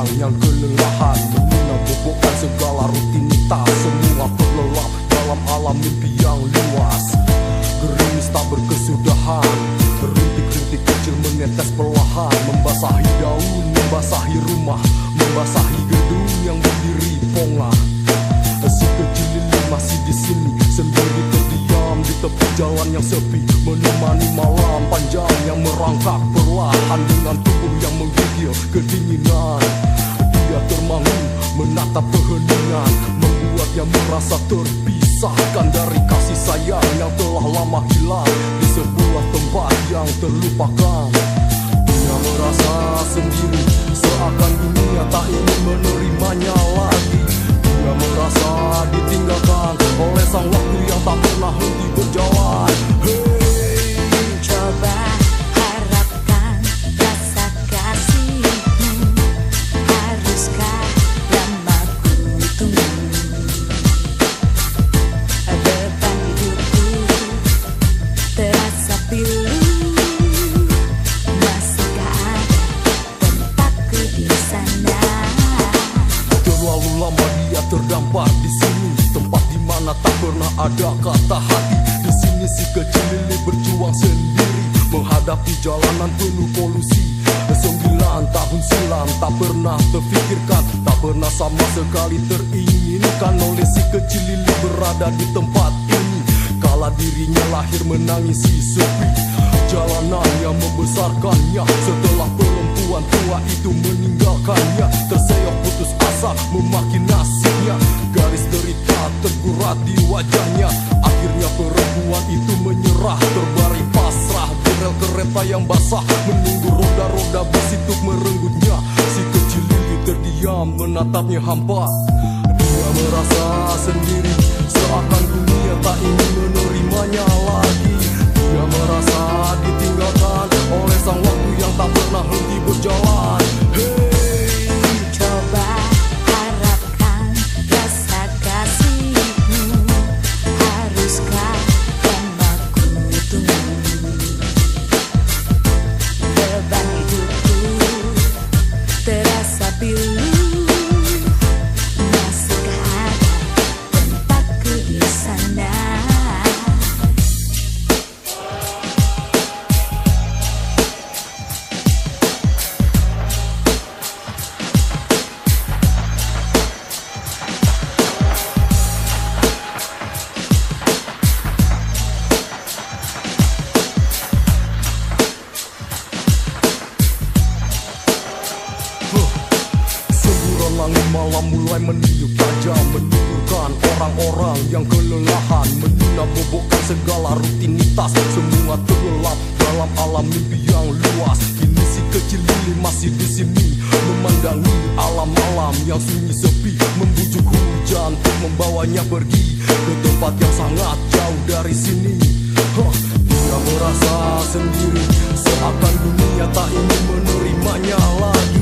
orang-orang yang kelelahan Menginap bobokkan segala rutinitas. Semua terlelap dalam alam mimpi yang luas. Gerimis tak berkesudahan Rintik-rintik kecil menetes perlahan. Membasahi daun, membasahi rumah Membasahi gedung yang berdiri pongah Si kecil lili masih di sini Sendiri terdiam di tepi jalan yang sepi. Menemani malam panjang yang merangkak perlahan Dengan tubuh yang menggigil kedinginan Termangu menatap keheningan Membuatnya merasa terpisahkan dari kasih sayang Yang telah lama hilang di sebuah tempat yang terlupakan. Dia merasa sendiri seakan dunia tak ingin menerimanya lagi mana ada kata hati Di sini si kecil lili berjuang sendiri Menghadapi jalanan penuh polusi. Sembilan tahun silam tak pernah terfikirkan Tak pernah sama sekali teringinkan Oleh si kecil lili berada di tempat ini. Kala dirinya lahir menangisi sepi Jalanan yang membesarkannya Setelah perempuan tua itu meninggalkannya. Terseok putus asa memakin nasibnya Garis derita tergurat di wajahnya. Akhirnya perempuan itu menyerah Terbaring pasrah. Di rel kereta yang basah Menunggu roda-roda bus itu merenggutnya. Si kecil lili terdiam menatapnya hampa. Dia merasa sendiri Seakan dunia tak ingin menerimanya lagi mulai meniup tajam Menimbulkan orang-orang yang kelelahan Menginap bobokkan segala rutinitas Semua terlelap dalam alam mimpi yang luas. Kini si kecil lili masih di sini Memandangi alam-alam yang sunyi sepi Membujuk hujan untuk membawanya pergi Ke tempat yang sangat jauh dari sini. Huh, Dia merasa sendiri Seakan dunia tak ingin menerimanya lagi